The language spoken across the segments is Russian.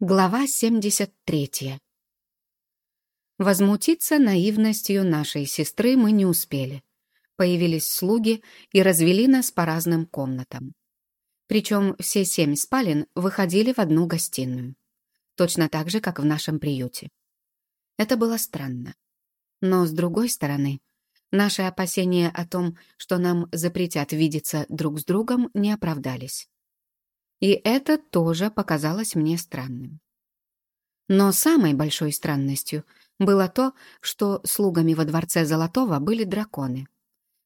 Глава 73. Возмутиться наивностью нашей сестры мы не успели. Появились слуги и развели нас по разным комнатам. Причем все семь спален выходили в одну гостиную. Точно так же, как в нашем приюте. Это было странно. Но, с другой стороны, наши опасения о том, что нам запретят видеться друг с другом, не оправдались. И это тоже показалось мне странным. Но самой большой странностью было то, что слугами во дворце Золотого были драконы.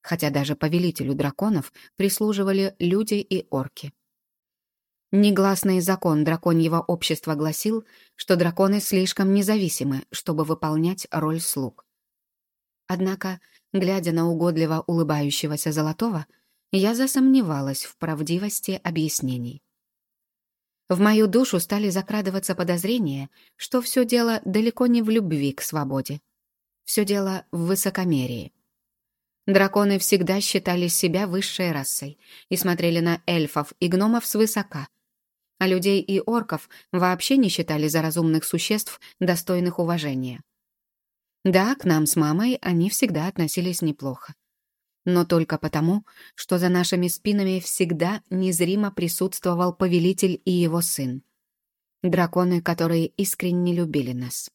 Хотя даже повелителю драконов прислуживали люди и орки. Негласный закон драконьего общества гласил, что драконы слишком независимы, чтобы выполнять роль слуг. Однако, глядя на угодливо улыбающегося Золотого, я засомневалась в правдивости объяснений. В мою душу стали закрадываться подозрения, что все дело далеко не в любви к свободе. Все дело в высокомерии. Драконы всегда считали себя высшей расой и смотрели на эльфов и гномов свысока, а людей и орков вообще не считали за разумных существ, достойных уважения. Да, к нам с мамой они всегда относились неплохо но только потому, что за нашими спинами всегда незримо присутствовал повелитель и его сын. Драконы, которые искренне любили нас.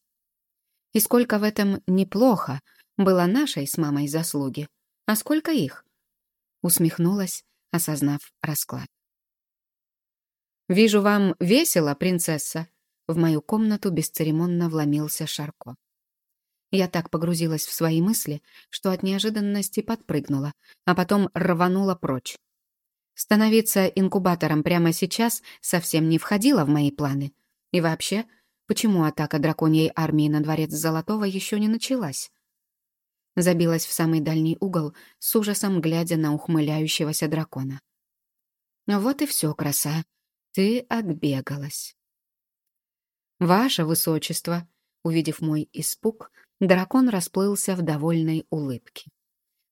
И сколько в этом неплохо было нашей с мамой заслуги, а сколько их? Усмехнулась, осознав расклад. «Вижу, вам весело, принцесса», — в мою комнату бесцеремонно вломился Шарко. Я так погрузилась в свои мысли, что от неожиданности подпрыгнула, а потом рванула прочь. Становиться инкубатором прямо сейчас совсем не входило в мои планы. И вообще, почему атака драконьей армии на дворец Золотого еще не началась? Забилась в самый дальний угол, с ужасом глядя на ухмыляющегося дракона. Вот и все, краса. Ты отбегалась. «Ваше высочество», увидев мой испуг, Дракон расплылся в довольной улыбке,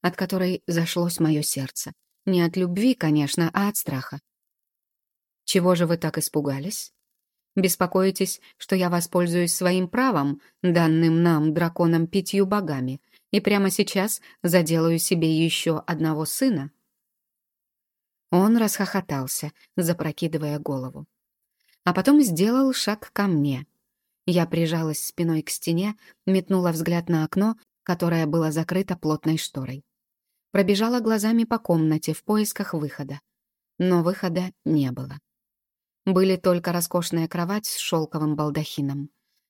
от которой зашлось мое сердце. Не от любви, конечно, а от страха. «Чего же вы так испугались? Беспокоитесь, что я воспользуюсь своим правом, данным нам, драконам, пятью богами, и прямо сейчас заделаю себе еще одного сына?» Он расхохотался, запрокидывая голову. А потом сделал шаг ко мне — я прижалась спиной к стене, метнула взгляд на окно, которое было закрыто плотной шторой. Пробежала глазами по комнате в поисках выхода. Но выхода не было. Были только роскошная кровать с шелковым балдахином,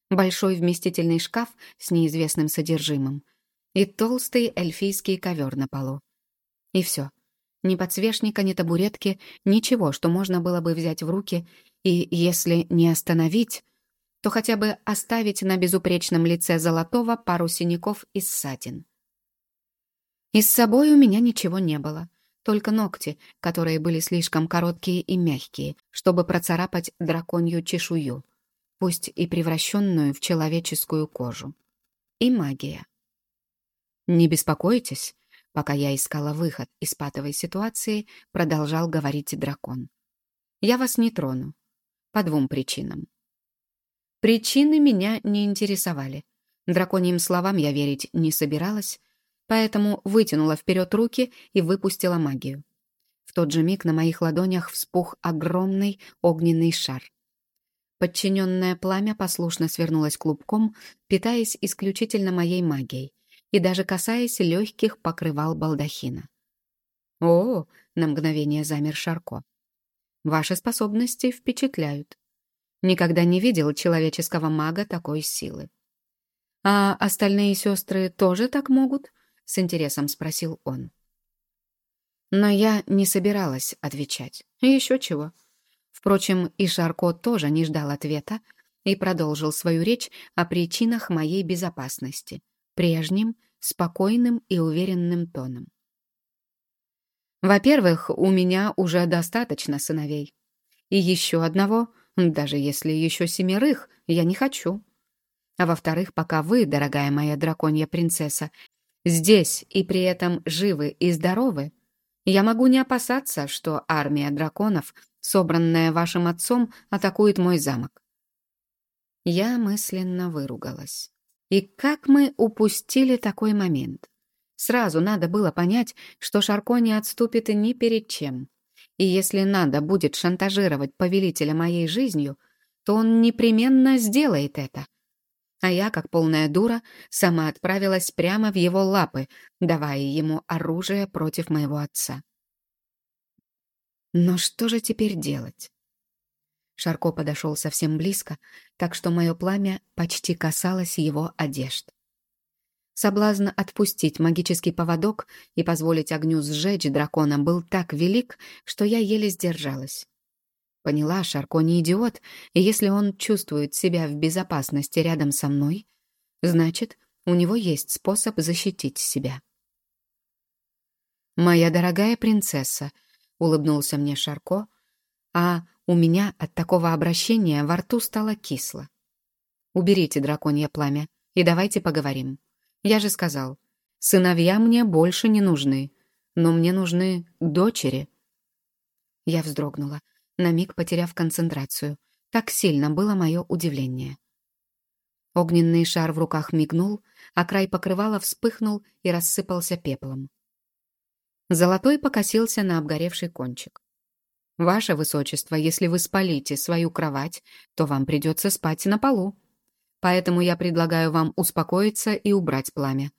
большой вместительный шкаф с неизвестным содержимым и толстый эльфийский ковер на полу. И все. Ни подсвечника, ни табуретки, ничего, что можно было бы взять в руки и, если не остановить, то хотя бы оставить на безупречном лице Золотого пару синяков и ссадин. И с собой у меня ничего не было, только ногти, которые были слишком короткие и мягкие, чтобы процарапать драконью чешую, пусть и превращенную в человеческую кожу. И магия. «Не беспокойтесь», пока я искала выход из патовой ситуации, продолжал говорить дракон. «Я вас не трону. По двум причинам. Причины меня не интересовали. Драконьим словам я верить не собиралась, поэтому вытянула вперед руки и выпустила магию. В тот же миг на моих ладонях вспух огромный огненный шар. Подчиненное пламя послушно свернулось клубком, питаясь исключительно моей магией и даже касаясь легких покрывал балдахина. «О!» — на мгновение замер Шарко. «Ваши способности впечатляют. Никогда не видел человеческого мага такой силы. «А остальные сестры тоже так могут?» — с интересом спросил он. Но я не собиралась отвечать. Еще чего. Впрочем, и Шарко тоже не ждал ответа и продолжил свою речь о причинах моей безопасности, прежним, спокойным и уверенным тоном. Во-первых, у меня уже достаточно сыновей. И еще одного — даже если еще семерых, я не хочу. А во-вторых, пока вы, дорогая моя драконья принцесса, здесь и при этом живы и здоровы, я могу не опасаться, что армия драконов, собранная вашим отцом, атакует мой замок. Я мысленно выругалась. И как мы упустили такой момент? Сразу надо было понять, что Шарко не отступит ни перед чем. И если надо будет шантажировать повелителя моей жизнью, то он непременно сделает это. А я, как полная дура, сама отправилась прямо в его лапы, давая ему оружие против моего отца. Но что же теперь делать? Шарко подошел совсем близко, так что мое пламя почти касалось его одежд. Соблазн отпустить магический поводок и позволить огню сжечь дракона был так велик, что я еле сдержалась. Поняла, Шарко не идиот, и если он чувствует себя в безопасности рядом со мной, значит, у него есть способ защитить себя. «Моя дорогая принцесса», — улыбнулся мне Шарко, а у меня от такого обращения во рту стало кисло. «Уберите драконье пламя и давайте поговорим. Я же сказал, сыновья мне больше не нужны, но мне нужны дочери». Я вздрогнула, на миг потеряв концентрацию. Так сильно было мое удивление. Огненный шар в руках мигнул, а край покрывала вспыхнул и рассыпался пеплом. Золотой покосился на обгоревший кончик. «Ваше Высочество, если вы спалите свою кровать, то вам придется спать на полу поэтому я предлагаю вам успокоиться и убрать пламя.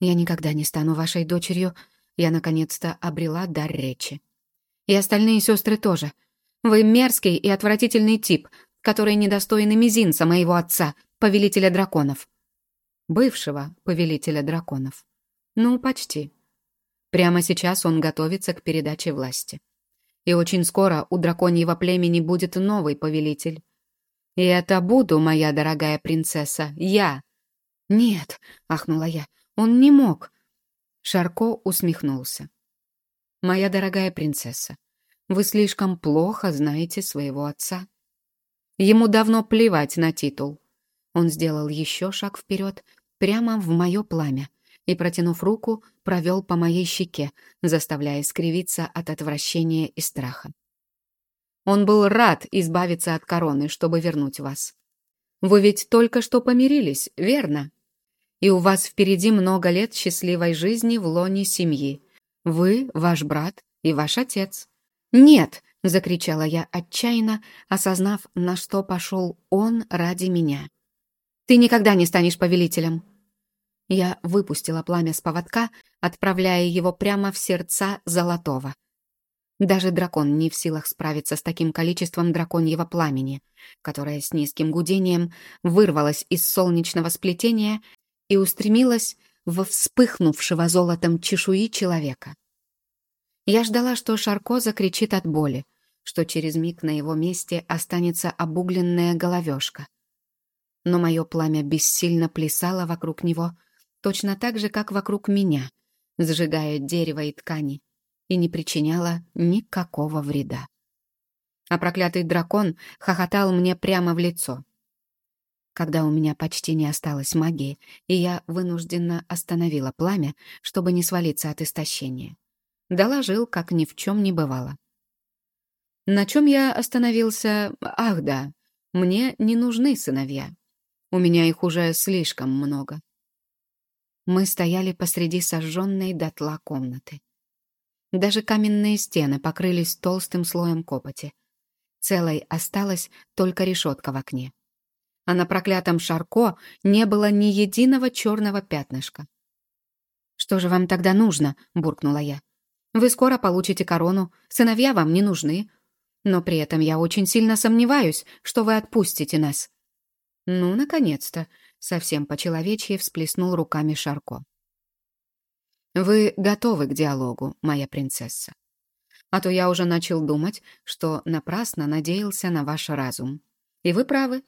Я никогда не стану вашей дочерью. Я, наконец-то, обрела дар речи. И остальные сестры тоже. Вы мерзкий и отвратительный тип, который недостоин мизинца моего отца, повелителя драконов. Бывшего повелителя драконов. Ну, почти. Прямо сейчас он готовится к передаче власти. И очень скоро у драконьего племени будет новый повелитель. И это буду, моя дорогая принцесса, я. Нет, ахнула я, он не мог. Шарко усмехнулся. Моя дорогая принцесса, вы слишком плохо знаете своего отца. Ему давно плевать на титул. Он сделал еще шаг вперед, прямо в мое пламя, и, протянув руку, провел по моей щеке, заставляя скривиться от отвращения и страха. Он был рад избавиться от короны, чтобы вернуть вас. Вы ведь только что помирились, верно? И у вас впереди много лет счастливой жизни в лоне семьи. Вы, ваш брат и ваш отец. «Нет!» — закричала я отчаянно, осознав, на что пошел он ради меня. «Ты никогда не станешь повелителем!» Я выпустила пламя с поводка, отправляя его прямо в сердца Золотого. Даже дракон не в силах справиться с таким количеством драконьего пламени, которое с низким гудением вырвалось из солнечного сплетения и устремилось во вспыхнувшего золотом чешуи человека. Я ждала, что Шарко закричит от боли, что через миг на его месте останется обугленная головешка. Но мое пламя бессильно плясало вокруг него, точно так же, как вокруг меня, сжигая дерево и ткани, и не причиняла никакого вреда. А проклятый дракон хохотал мне прямо в лицо. Когда у меня почти не осталось магии, и я вынужденно остановила пламя, чтобы не свалиться от истощения. Доложил, как ни в чем не бывало. На чем я остановился? Ах да, мне не нужны сыновья. У меня их уже слишком много. Мы стояли посреди сожженной дотла комнаты. Даже каменные стены покрылись толстым слоем копоти. Целой осталась только решетка в окне. А на проклятом Шарко не было ни единого черного пятнышка. «Что же вам тогда нужно?» — буркнула я. «Вы скоро получите корону, сыновья вам не нужны. Но при этом я очень сильно сомневаюсь, что вы отпустите нас». «Ну, наконец-то!» — совсем по-человечьи всплеснул руками Шарко. Вы готовы к диалогу, моя принцесса. А то я уже начал думать, что напрасно надеялся на ваш разум. И вы правы.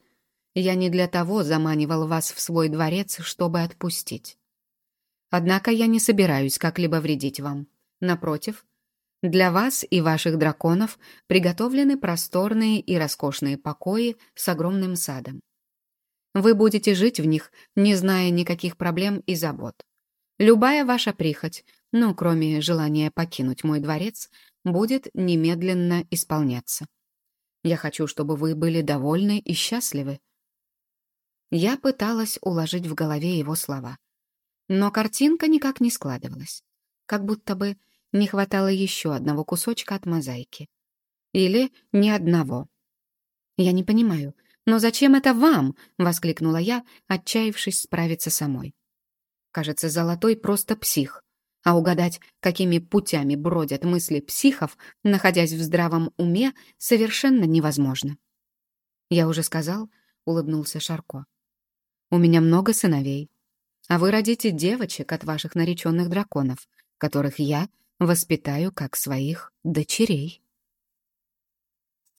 Я не для того заманивал вас в свой дворец, чтобы отпустить. Однако я не собираюсь как-либо вредить вам. Напротив, для вас и ваших драконов приготовлены просторные и роскошные покои с огромным садом. Вы будете жить в них, не зная никаких проблем и забот. Любая ваша прихоть, ну, кроме желания покинуть мой дворец, будет немедленно исполняться. Я хочу, чтобы вы были довольны и счастливы. Я пыталась уложить в голове его слова. Но картинка никак не складывалась. Как будто бы не хватало еще одного кусочка от мозаики. Или ни одного. «Я не понимаю, но зачем это вам?» — воскликнула я, отчаявшись справиться самой. Кажется, Золотой просто псих. А угадать, какими путями бродят мысли психов, находясь в здравом уме, совершенно невозможно. «Я уже сказал», — улыбнулся Шарко. «У меня много сыновей, а вы родите девочек от ваших нареченных драконов, которых я воспитаю как своих дочерей».